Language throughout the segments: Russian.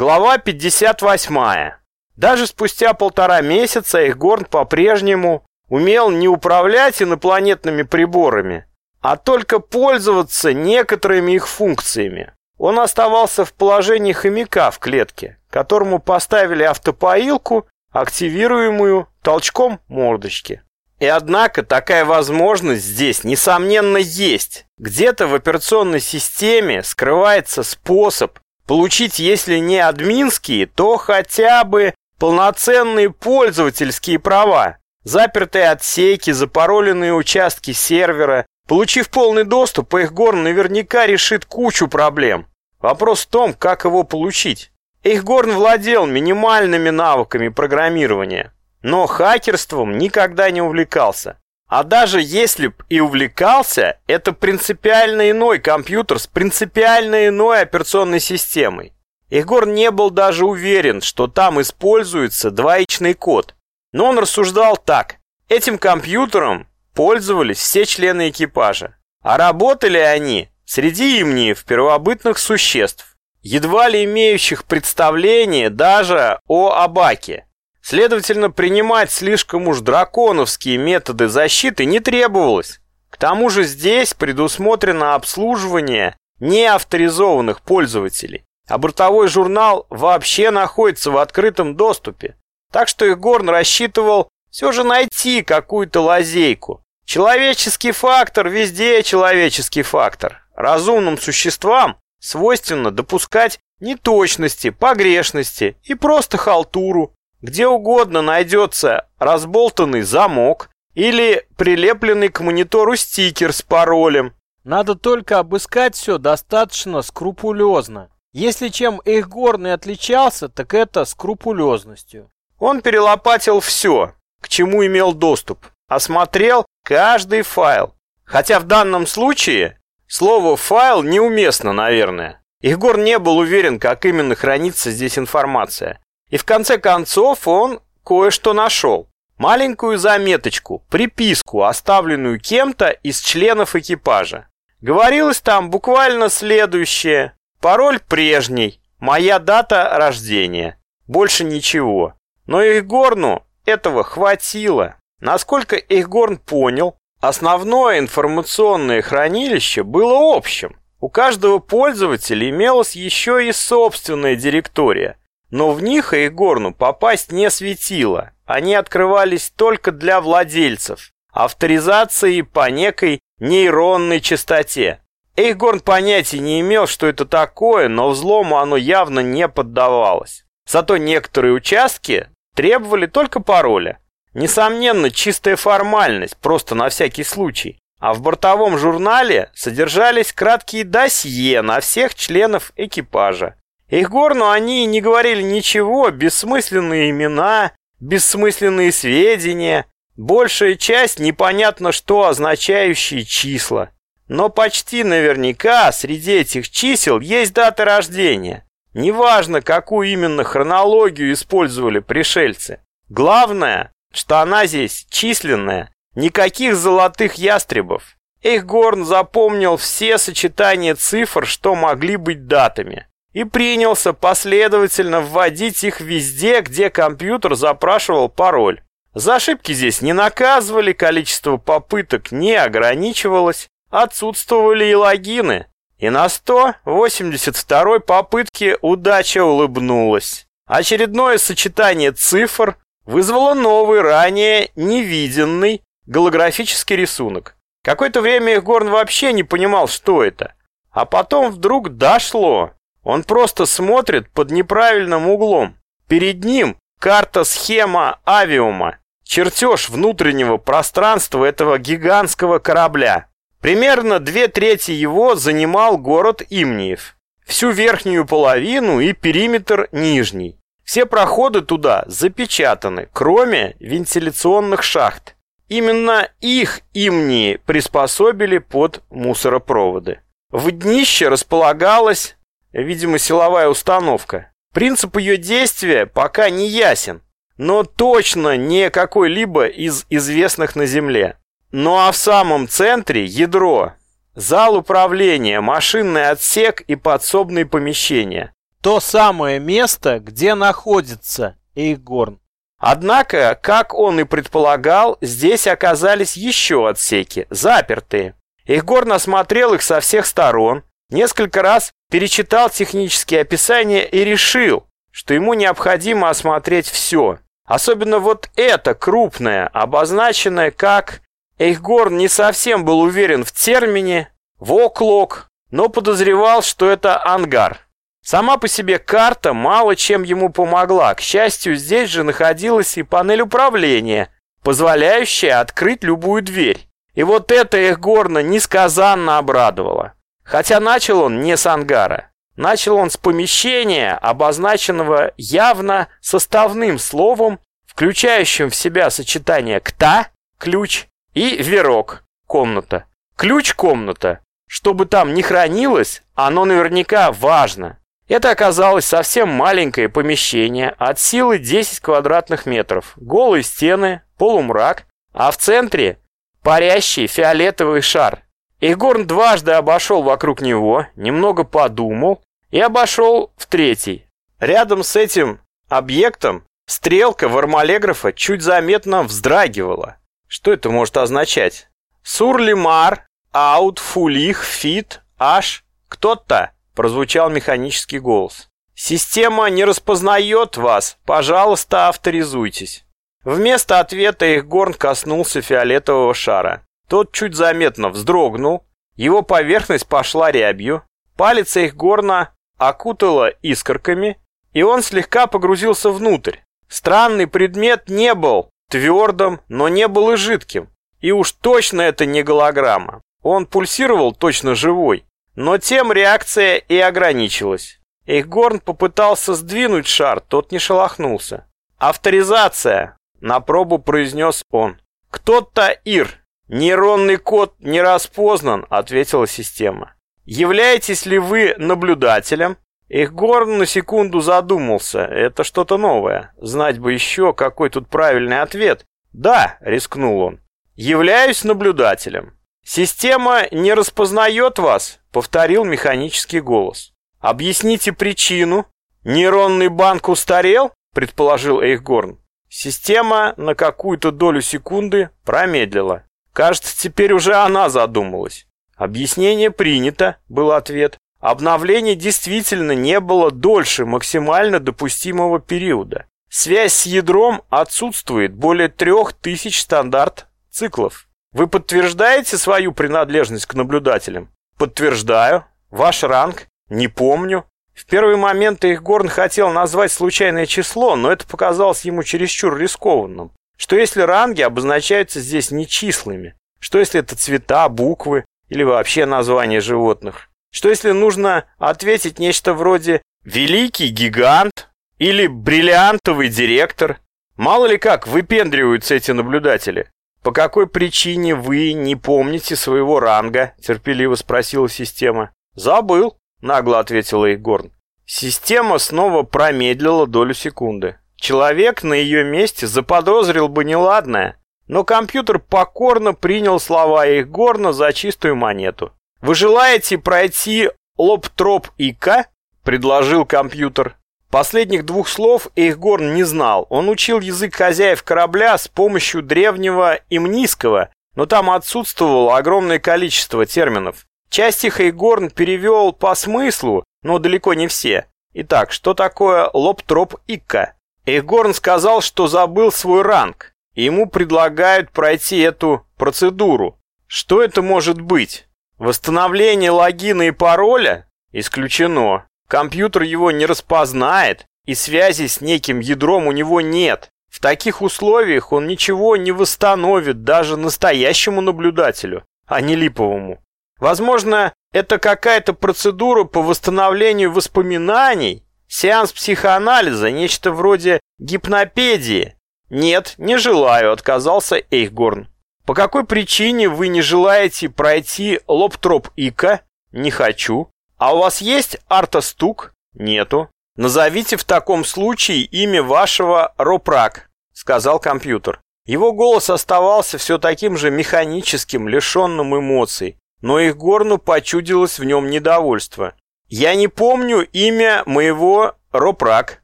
Глава 58. Даже спустя полтора месяца Эхгорн по-прежнему умел не управлять инопланетными приборами, а только пользоваться некоторыми их функциями. Он оставался в положении хомяка в клетке, которому поставили автопоилку, активируемую толчком мордочки. И однако такая возможность здесь, несомненно, есть. Где-то в операционной системе скрывается способ получить, если не админские, то хотя бы полноценные пользовательские права. Запертые отсеки, запароленные участки сервера. Получив полный доступ, Эйхгорн наверняка решит кучу проблем. Вопрос в том, как его получить. Эйхгорн владел минимальными навыками программирования, но хакерством никогда не увлекался. А даже если б и увлекался, это принципиально иной компьютер с принципиально иной операционной системой. Егор не был даже уверен, что там используется двоичный код. Но он рассуждал так. Этим компьютером пользовались все члены экипажа. А работали они среди имниев первобытных существ, едва ли имеющих представление даже о Абаке. Следовательно, принимать слишком уж драконовские методы защиты не требовалось. К тому же здесь предусмотрено обслуживание неавторизованных пользователей, а бортовой журнал вообще находится в открытом доступе. Так что Игорн рассчитывал все же найти какую-то лазейку. Человеческий фактор везде человеческий фактор. Разумным существам свойственно допускать неточности, погрешности и просто халтуру. Где угодно найдется разболтанный замок или прилепленный к монитору стикер с паролем. Надо только обыскать все достаточно скрупулезно. Если чем Эйхгорн и отличался, так это скрупулезностью. Он перелопатил все, к чему имел доступ, осмотрел каждый файл. Хотя в данном случае слово «файл» неуместно, наверное. Егор не был уверен, как именно хранится здесь информация. И в конце концов он кое-что нашел. Маленькую заметочку, приписку, оставленную кем-то из членов экипажа. Говорилось там буквально следующее. Пароль прежний, моя дата рождения. Больше ничего. Но Игорну этого хватило. Насколько Игорн понял, основное информационное хранилище было общим. У каждого пользователя имелась еще и собственная директория, но в них Эйгорну попасть не светило. Они открывались только для владельцев. Авторизации по некой нейронной частоте. Эйгорн понятия не имел, что это такое, но взлому оно явно не поддавалось. Зато некоторые участки требовали только пароля. Несомненно, чистая формальность, просто на всякий случай. А в бортовом журнале содержались краткие досье на всех членов экипажа. Игорну они не говорили ничего, бессмысленные имена, бессмысленные сведения, большая часть непонятно что означающие числа. Но почти наверняка среди этих чисел есть дата рождения. Неважно, какую именно хронологию использовали пришельцы. Главное, что она здесь численная, никаких золотых ястребов. Эйхгорн запомнил все сочетания цифр, что могли быть датами и принялся последовательно вводить их везде, где компьютер запрашивал пароль. За ошибки здесь не наказывали, количество попыток не ограничивалось, отсутствовали и логины. И на 182 попытке удача улыбнулась. Очередное сочетание цифр вызвало новый, ранее невиденный голографический рисунок. Какое-то время Егорн вообще не понимал, что это. А потом вдруг дошло. Он просто смотрит под неправильным углом. Перед ним карта-схема авиума, чертеж внутреннего пространства этого гигантского корабля. Примерно две трети его занимал город Имниев. Всю верхнюю половину и периметр нижний. Все проходы туда запечатаны, кроме вентиляционных шахт. Именно их Имнии приспособили под мусоропроводы. В днище располагалась видимо, силовая установка. Принцип ее действия пока не ясен, но точно не какой-либо из известных на Земле. Ну а в самом центре ядро, зал управления, машинный отсек и подсобные помещения. то самое место, где находится Эйхгорн. Однако, как он и предполагал, здесь оказались еще отсеки, запертые. Эйхгорн осмотрел их со всех сторон, несколько раз перечитал технические описания и решил, что ему необходимо осмотреть все. Особенно вот это крупное, обозначенное как... Эйхгорн не совсем был уверен в термине «воклок», но подозревал, что это ангар. Сама по себе карта мало чем ему помогла. К счастью, здесь же находилась и панель управления, позволяющая открыть любую дверь. И вот это Эхгорна несказанно обрадовало. Хотя начал он не с ангара. Начал он с помещения, обозначенного явно составным словом, включающим в себя сочетание «кта» – ключ и «верок» – комната. Ключ-комната. Чтобы там не хранилось, оно наверняка важно. Это оказалось совсем маленькое помещение от силы 10 квадратных метров. Голые стены, полумрак, а в центре парящий фиолетовый шар. Егорн дважды обошел вокруг него, немного подумал и обошел в третий. Рядом с этим объектом стрелка вармалеграфа чуть заметно вздрагивала. Что это может означать? Сурлимар, аут, фулих, фит, аш, кто-то прозвучал механический голос. «Система не распознает вас. Пожалуйста, авторизуйтесь». Вместо ответа их коснулся фиолетового шара. Тот чуть заметно вздрогнул, его поверхность пошла рябью, палец их горна окутала искорками, и он слегка погрузился внутрь. Странный предмет не был твердым, но не был и жидким. И уж точно это не голограмма. Он пульсировал точно живой. Но тем реакция и ограничилась. Эйхгорн попытался сдвинуть шар, тот не шелохнулся. «Авторизация!» — на пробу произнес он. «Кто-то Ир. Нейронный код не распознан», — ответила система. «Являетесь ли вы наблюдателем?» Эйхгорн на секунду задумался. Это что-то новое. Знать бы еще, какой тут правильный ответ. «Да», — рискнул он. «Являюсь наблюдателем». «Система не распознает вас», — повторил механический голос. «Объясните причину». «Нейронный банк устарел?» — предположил Эйхгорн. Система на какую-то долю секунды промедлила. Кажется, теперь уже она задумалась. «Объяснение принято», — был ответ. Обновление действительно не было дольше максимально допустимого периода. Связь с ядром отсутствует более трех тысяч стандарт циклов. Вы подтверждаете свою принадлежность к наблюдателям? Подтверждаю. Ваш ранг? Не помню. В первый момент Ихгорн хотел назвать случайное число, но это показалось ему чересчур рискованным. Что если ранги обозначаются здесь не числами? Что если это цвета, буквы или вообще названия животных? Что если нужно ответить нечто вроде «великий гигант» или «бриллиантовый директор»? Мало ли как выпендриваются эти наблюдатели. «По какой причине вы не помните своего ранга?» – терпеливо спросила система. «Забыл», – нагло ответила Егорн. Система снова промедлила долю секунды. Человек на ее месте заподозрил бы неладное, но компьютер покорно принял слова Егорна за чистую монету. «Вы желаете пройти лоптроп ИК?» – предложил компьютер. Последних двух слов Эйхгорн не знал. Он учил язык хозяев корабля с помощью древнего имнийского, но там отсутствовало огромное количество терминов. Часть их Эйхгорн перевел по смыслу, но далеко не все. Итак, что такое лоптроп-икка? Эйхгорн сказал, что забыл свой ранг, ему предлагают пройти эту процедуру. Что это может быть? Восстановление логина и пароля? Исключено. Компьютер его не распознает, и связи с неким ядром у него нет. В таких условиях он ничего не восстановит даже настоящему наблюдателю, а не липовому. Возможно, это какая-то процедура по восстановлению воспоминаний, сеанс психоанализа, нечто вроде гипнопедии. Нет, не желаю, отказался Эйхгорн. По какой причине вы не желаете пройти лоптроп Ика? Не хочу. А у вас есть артостук? Нету. Назовите в таком случае имя вашего Ропрак, сказал компьютер. Его голос оставался все таким же механическим, лишенным эмоций, но их горну почудилось в нем недовольство. «Я не помню имя моего Ропрак»,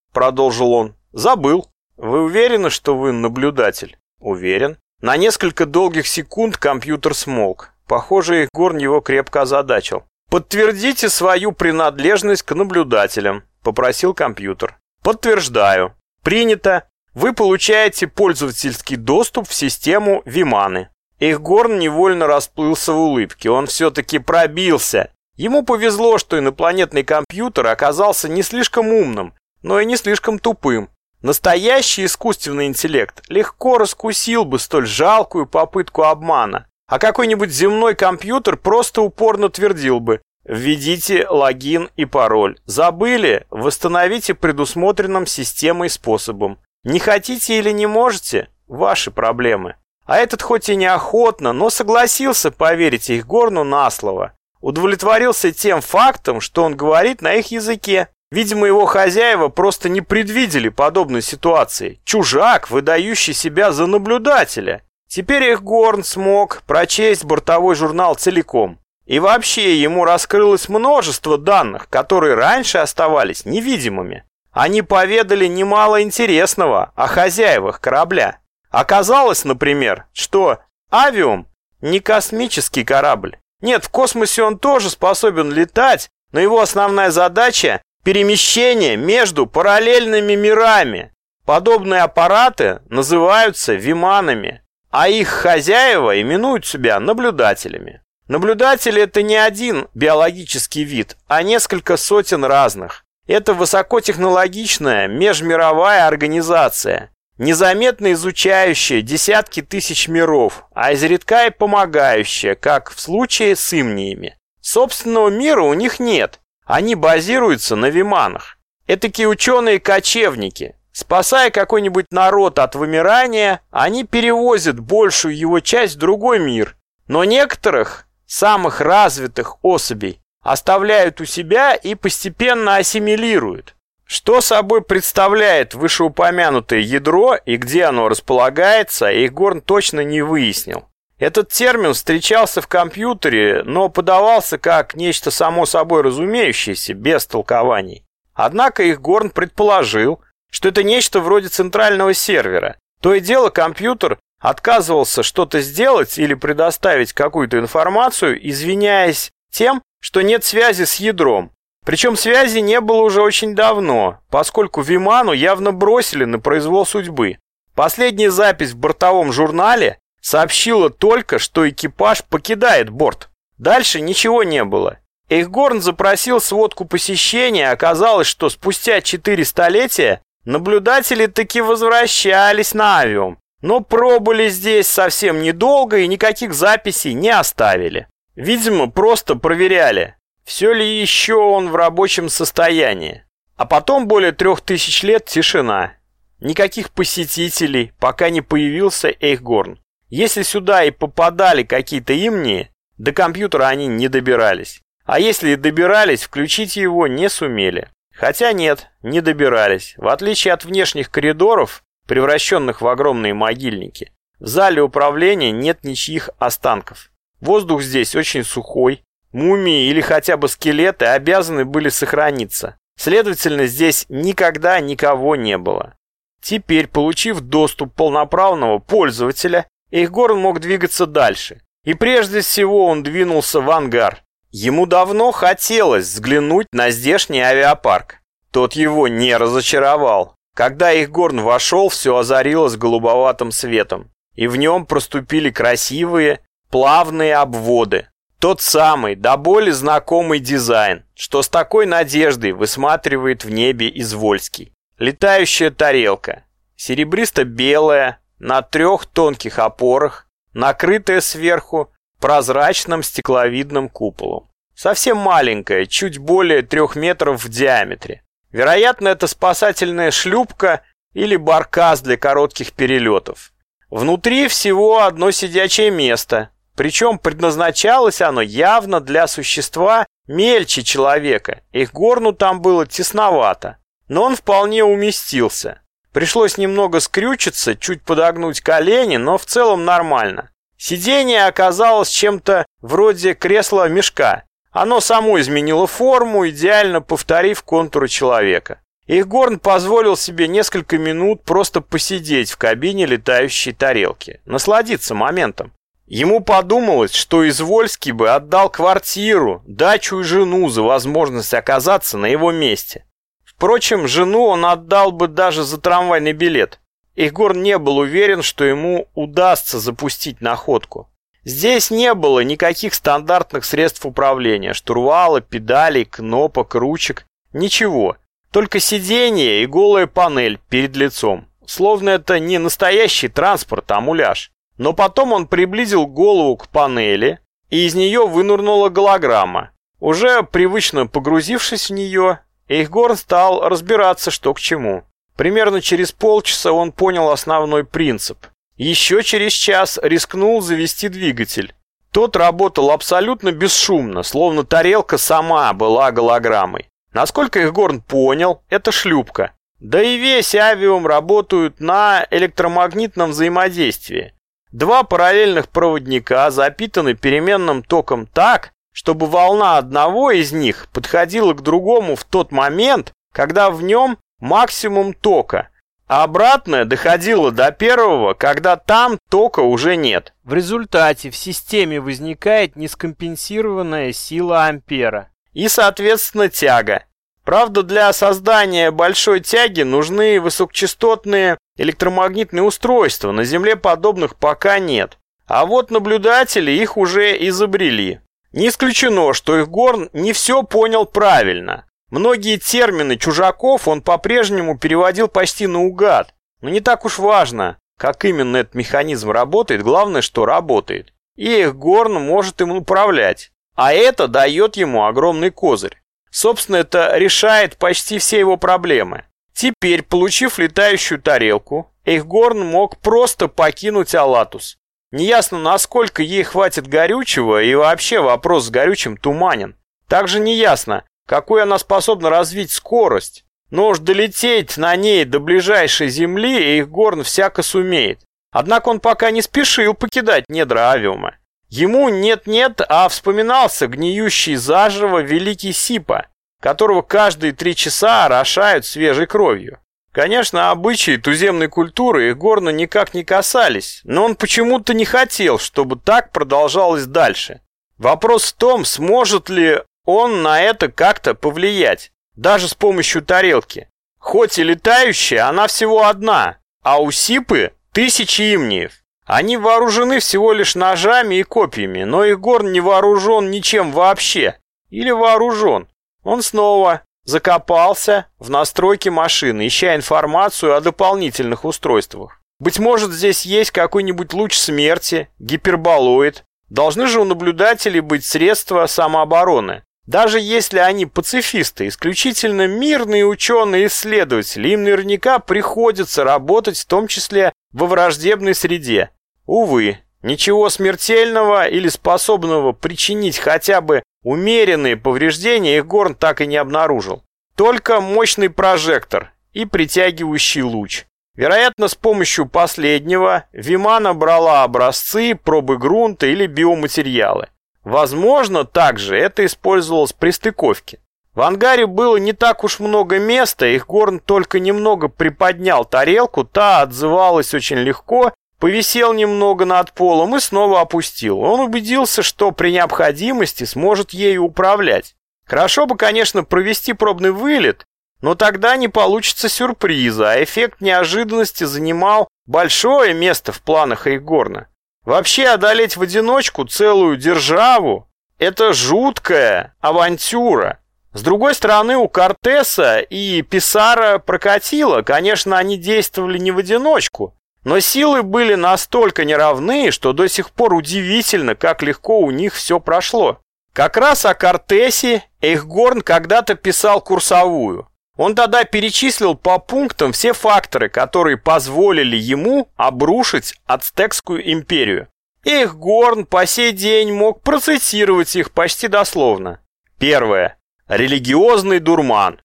— продолжил он. «Забыл». «Вы уверены, что вы наблюдатель?» «Уверен». На несколько долгих секунд компьютер смолк. Похоже, Егор его крепко озадачил. «Подтвердите свою принадлежность к наблюдателям», — попросил компьютер. «Подтверждаю. Принято. Вы получаете пользовательский доступ в систему Виманы». Ихгорн невольно расплылся в улыбке. Он все-таки пробился. Ему повезло, что инопланетный компьютер оказался не слишком умным, но и не слишком тупым. Настоящий искусственный интеллект легко раскусил бы столь жалкую попытку обмана, а какой-нибудь земной компьютер просто упорно твердил бы «Введите логин и пароль. Забыли? Восстановите предусмотренным системой способом. Не хотите или не можете? Ваши проблемы». А этот хоть и неохотно, но согласился поверить их горну на слово. Удовлетворился тем фактом, что он говорит на их языке. Видимо, его хозяева просто не предвидели подобной ситуации. Чужак, выдающий себя за наблюдателя. Теперь их Горн смог прочесть бортовой журнал целиком. И вообще ему раскрылось множество данных, которые раньше оставались невидимыми. Они поведали немало интересного о хозяевах корабля. Оказалось, например, что авиум не космический корабль. Нет, в космосе он тоже способен летать, но его основная задача перемещение между параллельными мирами. Подобные аппараты называются виманами, а их хозяева именуют себя наблюдателями. Наблюдатели – это не один биологический вид, а несколько сотен разных. Это высокотехнологичная межмировая организация, незаметно изучающая десятки тысяч миров, а изредка и помогающая, как в случае с имниями. Собственного мира у них нет, они базируются на виманах. Этакие ученые-кочевники. Спасая какой-нибудь народ от вымирания, они перевозят большую его часть в другой мир. Но некоторых, самых развитых особей, оставляют у себя и постепенно ассимилируют. Что собой представляет вышеупомянутое ядро и где оно располагается, Егорн точно не выяснил. Этот термин встречался в компьютере, но подавался как нечто само собой разумеющееся, без толкований. Однако их Горн предположил, что это нечто вроде центрального сервера. То и дело компьютер отказывался что-то сделать или предоставить какую-то информацию, извиняясь тем, что нет связи с ядром. Причем связи не было уже очень давно, поскольку Виману явно бросили на произвол судьбы. Последняя запись в бортовом журнале сообщила только, что экипаж покидает борт. Дальше ничего не было. Эйхгорн запросил сводку посещения, оказалось, что спустя четыре столетия наблюдатели таки возвращались на авиум, но пробыли здесь совсем недолго и никаких записей не оставили. Видимо, просто проверяли, все ли еще он в рабочем состоянии. А потом более трех тысяч лет тишина. Никаких посетителей, пока не появился Эйхгорн. Если сюда и попадали какие-то имни, до компьютера они не добирались. А если и добирались, включить его не сумели. Хотя нет, не добирались. В отличие от внешних коридоров, превращенных в огромные могильники, в зале управления нет ничьих останков. Воздух здесь очень сухой. Мумии или хотя бы скелеты обязаны были сохраниться. Следовательно, здесь никогда никого не было. Теперь, получив доступ полноправного пользователя, Эйхгорн мог двигаться дальше. И прежде всего он двинулся в ангар. Ему давно хотелось взглянуть на здешний авиапарк. Тот его не разочаровал. Когда Эйхгорн вошел, все озарилось голубоватым светом. И в нем проступили красивые, плавные обводы. Тот самый, до боли знакомый дизайн, что с такой надеждой высматривает в небе Извольский. Летающая тарелка. Серебристо-белая, на трех тонких опорах, накрытая сверху прозрачным стекловидным куполом. Совсем маленькая, чуть более трех метров в диаметре. Вероятно, это спасательная шлюпка или баркас для коротких перелетов. Внутри всего одно сидячее место, причем предназначалось оно явно для существа мельче человека. Их горну там было тесновато, но он вполне уместился. Пришлось немного скрючиться, чуть подогнуть колени, но в целом нормально. Сиденье оказалось чем-то вроде кресла-мешка. Оно само изменило форму, идеально повторив контуры человека. Ихгорн позволил себе несколько минут просто посидеть в кабине летающей тарелки, насладиться моментом. Ему подумалось, что Извольский бы отдал квартиру, дачу и жену за возможность оказаться на его месте. Впрочем, жену он отдал бы даже за трамвайный билет. Игорь не был уверен, что ему удастся запустить находку. Здесь не было никаких стандартных средств управления, штурвала, педалей, кнопок, ручек, ничего. Только сиденье и голая панель перед лицом. Словно это не настоящий транспорт, а муляж. Но потом он приблизил голову к панели, и из нее вынырнула голограмма. Уже привычно погрузившись в нее, Эйхгорн стал разбираться, что к чему. Примерно через полчаса он понял основной принцип. Еще через час рискнул завести двигатель. Тот работал абсолютно бесшумно, словно тарелка сама была голограммой. Насколько Эйхгорн понял, это шлюпка. Да и весь авиум работают на электромагнитном взаимодействии. Два параллельных проводника запитаны переменным током так, чтобы волна одного из них подходила к другому в тот момент, когда в нем максимум тока, а обратное доходило до первого, когда там тока уже нет. В результате в системе возникает нескомпенсированная сила ампера. И, соответственно, тяга. Правда, для создания большой тяги нужны высокочастотные электромагнитные устройства. На Земле подобных пока нет. А вот наблюдатели их уже изобрели. Не исключено, что их Горн не все понял правильно. Многие термины чужаков он по-прежнему переводил почти наугад. Но не так уж важно, как именно этот механизм работает, главное, что работает. И их Горн может им управлять. А это дает ему огромный козырь. Собственно, это решает почти все его проблемы. Теперь, получив летающую тарелку, Эйхгорн мог просто покинуть Алатус. Неясно, насколько ей хватит горючего, и вообще вопрос с горючим туманен. Также неясно, какой она способна развить скорость. Но уж долететь на ней до ближайшей земли Эйхгорн всяко сумеет. Однако он пока не спешил покидать недра авиума. Ему нет-нет, а вспоминался гниющий заживо великий Сипа, которого каждые три часа орошают свежей кровью. Конечно, обычаи туземной культуры их горно никак не касались, но он почему-то не хотел, чтобы так продолжалось дальше. Вопрос в том, сможет ли он на это как-то повлиять, даже с помощью тарелки. Хоть и летающая, она всего одна, а у Сипы тысячи имниев. Они вооружены всего лишь ножами и копьями, но Игорн не вооружен ничем вообще. Или вооружен. Он снова закопался в настройки машины, ища информацию о дополнительных устройствах. Быть может, здесь есть какой-нибудь луч смерти, гиперболоид. Должны же у наблюдателей быть средства самообороны. Даже если они пацифисты, исключительно мирные ученые-исследователи, им наверняка приходится работать в том числе во враждебной среде. Увы, ничего смертельного или способного причинить хотя бы умеренные повреждения их Горн так и не обнаружил. Только мощный прожектор и притягивающий луч. Вероятно, с помощью последнего Вимана брала образцы, пробы грунта или биоматериалы. Возможно, также это использовалось при стыковке. В ангаре было не так уж много места, их Горн только немного приподнял тарелку, та отзывалась очень легко повисел немного над полом и снова опустил. Он убедился, что при необходимости сможет ею управлять. Хорошо бы, конечно, провести пробный вылет, но тогда не получится сюрприза, а эффект неожиданности занимал большое место в планах Эйгорна. Вообще одолеть в одиночку целую державу – это жуткая авантюра. С другой стороны, у Кортеса и Писара прокатило. Конечно, они действовали не в одиночку, но силы были настолько неравны, что до сих пор удивительно, как легко у них все прошло. Как раз о Кортесе Эйхгорн когда-то писал курсовую. Он тогда перечислил по пунктам все факторы, которые позволили ему обрушить Ацтекскую империю. Эйхгорн по сей день мог процитировать их почти дословно. Первое. Религиозный дурман.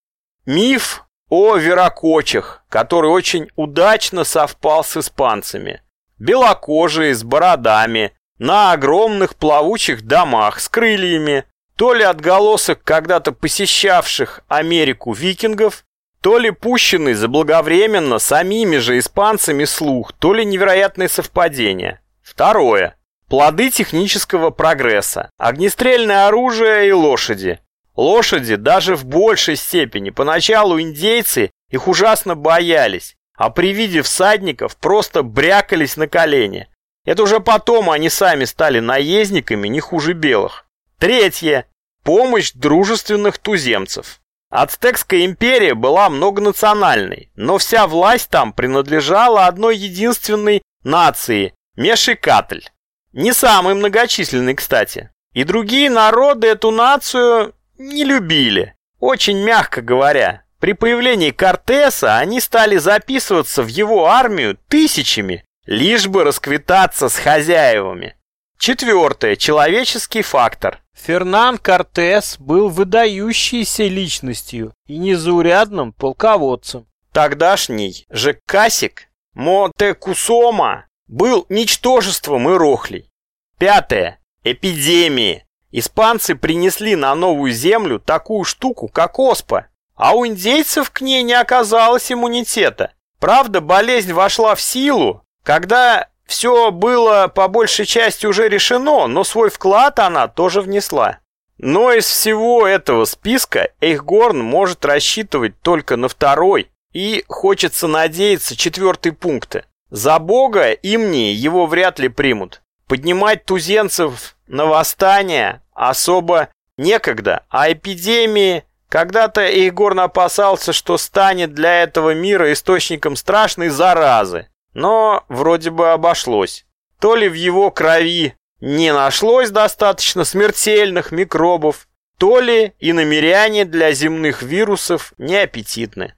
Миф о веракочах, который очень удачно совпал с испанцами. Белокожие, с бородами, на огромных плавучих домах с крыльями. то ли отголосок когда-то посещавших Америку викингов, то ли пущенный заблаговременно самими же испанцами слух, то ли невероятное совпадение. Второе. Плоды технического прогресса. Огнестрельное оружие и лошади. Лошади даже в большей степени. Поначалу индейцы их ужасно боялись, а при виде всадников просто брякались на колени. Это уже потом они сами стали наездниками не хуже белых. Третье. Помощь дружественных туземцев. Ацтекская империя была многонациональной, но вся власть там принадлежала одной единственной нации – Мешикатль. Не самый многочисленный, кстати. И другие народы эту нацию не любили. Очень мягко говоря. При появлении Кортеса они стали записываться в его армию тысячами, лишь бы расквитаться с хозяевами. Четвертое. Человеческий фактор. Фернан Кортес был выдающейся личностью и незаурядным полководцем. Тогдашний же Касик Мотекусома был ничтожеством и рохлей. Пятое. Эпидемии. Испанцы принесли на новую землю такую штуку, как оспа, а у индейцев к ней не оказалось иммунитета. Правда, болезнь вошла в силу, когда все было по большей части уже решено, но свой вклад она тоже внесла. Но из всего этого списка Эйхгорн может рассчитывать только на второй и, хочется надеяться, четвертый пункт. За бога имни его вряд ли примут. Поднимать тузенцев на восстание особо некогда, а эпидемии... Когда-то Эйхгорн опасался, что станет для этого мира источником страшной заразы. Но вроде бы обошлось. То ли в его крови не нашлось достаточно смертельных микробов, то ли и намеряне для земных вирусов неаппетитны.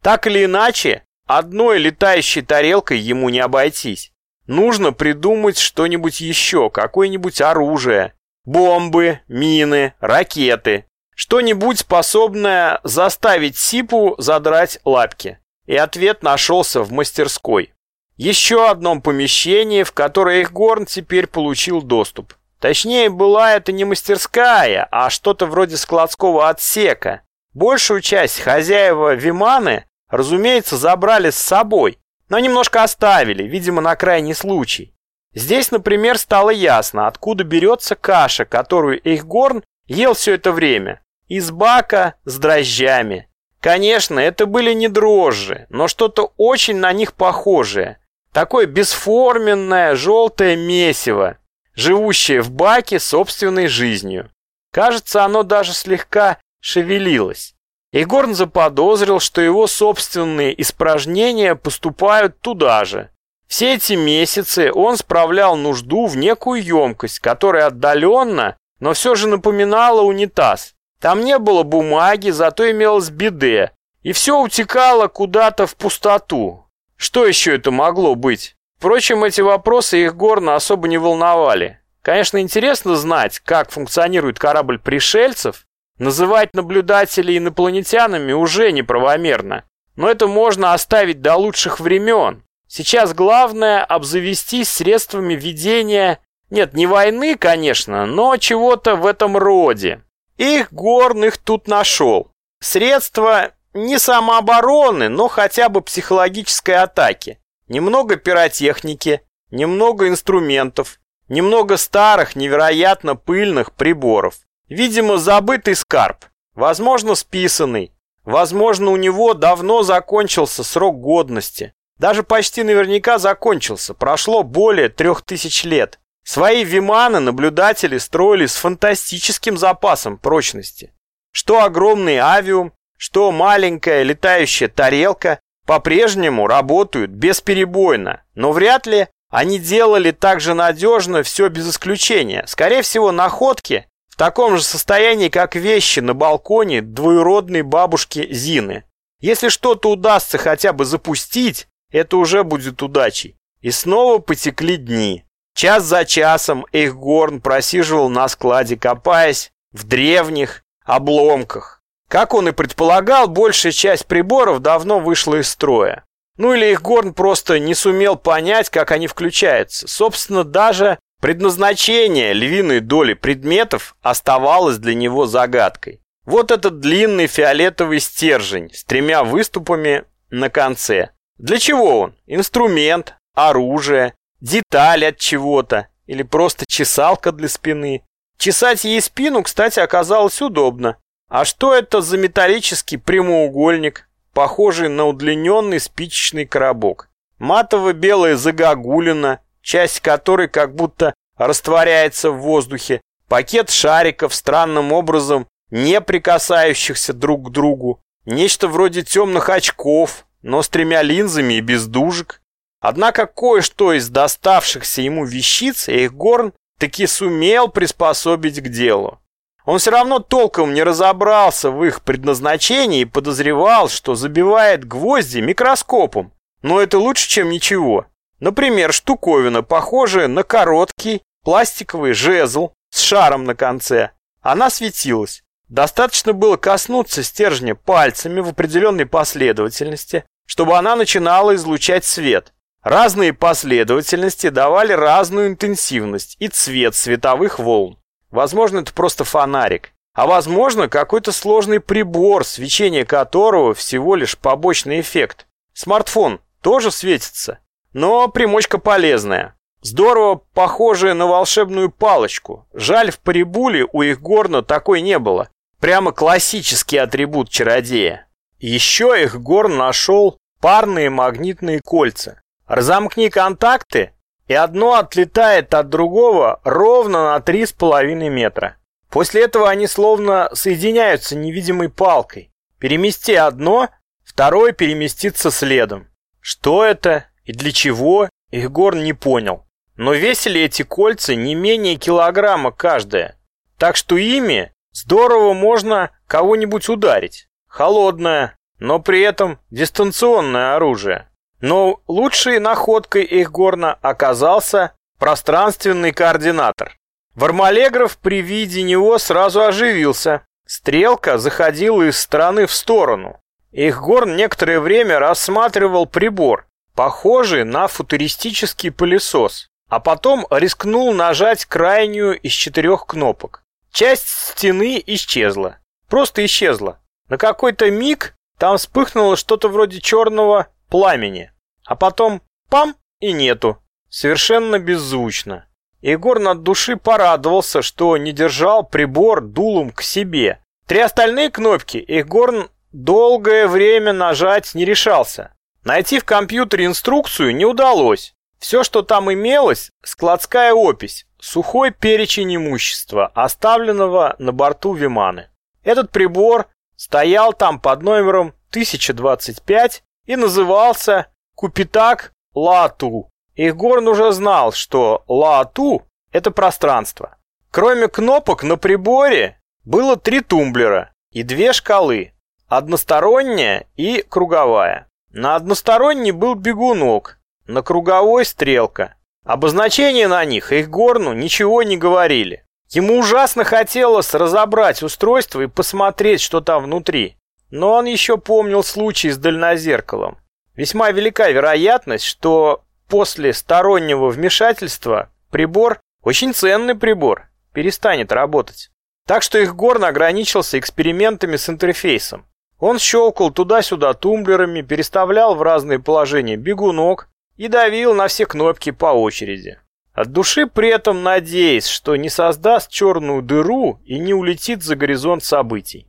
Так или иначе, одной летающей тарелкой ему не обойтись. Нужно придумать что-нибудь еще, какое-нибудь оружие, бомбы, мины, ракеты. Что-нибудь способное заставить Сипу задрать лапки. И ответ нашелся в мастерской. Еще одном помещении, в которое Эхгорн теперь получил доступ. Точнее, была это не мастерская, а что-то вроде складского отсека. Большую часть хозяева Виманы, разумеется, забрали с собой, но немножко оставили, видимо, на крайний случай. Здесь, например, стало ясно, откуда берется каша, которую Эйхгорн ел все это время. Из бака с дрожжами. Конечно, это были не дрожжи, но что-то очень на них похожее. Такое бесформенное желтое месиво, живущее в баке собственной жизнью. Кажется, оно даже слегка шевелилось. Егорн заподозрил, что его собственные испражнения поступают туда же. Все эти месяцы он справлял нужду в некую емкость, которая отдаленно, но все же напоминала унитаз. Там не было бумаги, зато имелось биде, и все утекало куда-то в пустоту, что еще это могло быть? Впрочем, эти вопросы их особо не волновали. Конечно, интересно знать, как функционирует корабль пришельцев. Называть наблюдателей инопланетянами уже неправомерно. Но это можно оставить до лучших времен. Сейчас главное обзавестись средствами ведения... Нет, не войны, конечно, но чего-то в этом роде. Их Горн их тут нашел. Средства не самообороны, но хотя бы психологической атаки. Немного пиротехники, немного инструментов, немного старых, невероятно пыльных приборов. Видимо, забытый скарб, возможно, списанный. Возможно, у него давно закончился срок годности. Даже почти наверняка закончился, прошло более трех тысяч лет. Свои виманы наблюдатели строили с фантастическим запасом прочности. Что огромный авиум, что маленькая летающая тарелка по-прежнему работают бесперебойно, но вряд ли они делали так же надежно все без исключения. Скорее всего, находки в таком же состоянии, как вещи на балконе двоюродной бабушки Зины. Если что-то удастся хотя бы запустить, это уже будет удачей. И снова потекли дни. Час за часом Эйхгорн просиживал на складе, копаясь в древних обломках. Как он и предполагал, большая часть приборов давно вышла из строя. Ну или их Горн просто не сумел понять, как они включаются. Собственно, даже Предназначение львиной доли предметов оставалось для него загадкой. Вот этот длинный фиолетовый стержень с тремя выступами на конце. Для чего он? Инструмент, оружие, деталь от чего-то или просто чесалка для спины. Чесать ей спину, кстати, оказалось удобно. А что это за металлический прямоугольник, похожий на удлиненный спичечный коробок? Матово-белая загогулина, часть которой как будто растворяется в воздухе, пакет шариков странным образом не прикасающихся друг к другу, нечто вроде темных очков, но с тремя линзами и без дужек. Однако кое-что из доставшихся ему вещиц Эйхгорн таки сумел приспособить к делу. Он все равно толком не разобрался в их предназначении и подозревал, что забивает гвозди микроскопом. Но это лучше, чем ничего. Например, штуковина, похожая на короткий пластиковый жезл с шаром на конце. Она светилась. Достаточно было коснуться стержня пальцами в определенной последовательности, чтобы она начинала излучать свет. Разные последовательности давали разную интенсивность и цвет световых волн. Возможно, это просто фонарик. А возможно, какой-то сложный прибор, свечение которого всего лишь побочный эффект. Смартфон тоже светится, но примочка полезная. Здорово похожая на волшебную палочку. Жаль, в Парибуле у их горна такой не было. Прямо классический атрибут чародея. Еще их горн нашел парные магнитные кольца. Разомкни контакты, и одно отлетает от другого ровно на 3,5 метра. После этого они словно соединяются невидимой палкой. Перемести одно, второе переместится следом. Что это и для чего, Игорн не понял. Но весили эти кольца не менее килограмма каждое. Так что ими здорово можно кого-нибудь ударить. Холодное, но при этом дистанционное оружие. Но лучшей находкой их горна оказался пространственный координатор. Вармалегров при виде него сразу оживился. Стрелка заходила из стороны в сторону. Ихгорн некоторое время рассматривал прибор, похожий на футуристический пылесос, а потом рискнул нажать крайнюю из четырех кнопок. Часть стены исчезла. Просто исчезла. На какой-то миг там вспыхнуло что-то вроде черного пламени. А потом пам и нету. Совершенно беззвучно. Егор над души порадовался, что не держал прибор дулом к себе. Три остальные кнопки Егорн долгое время нажать не решался. Найти в компьютере инструкцию не удалось. Все, что там имелось, складская опись, сухой перечень имущества, оставленного на борту Виманы. Этот прибор стоял там под номером 1025 и назывался Купитак Лату. Игорн уже знал, что Лату – это пространство. Кроме кнопок на приборе было три тумблера и две шкалы, односторонняя и круговая. На односторонней был бегунок, на круговой – стрелка. Обозначения на них Игорну ничего не говорили. Ему ужасно хотелось разобрать устройство и посмотреть, что там внутри. Но он еще помнил случай с дальнозеркалом. Весьма велика вероятность, что после стороннего вмешательства прибор, очень ценный прибор, перестанет работать. Так что их Горн ограничился экспериментами с интерфейсом. Он щелкал туда-сюда тумблерами, переставлял в разные положения бегунок и давил на все кнопки по очереди. От души при этом надеясь, что не создаст черную дыру и не улетит за горизонт событий.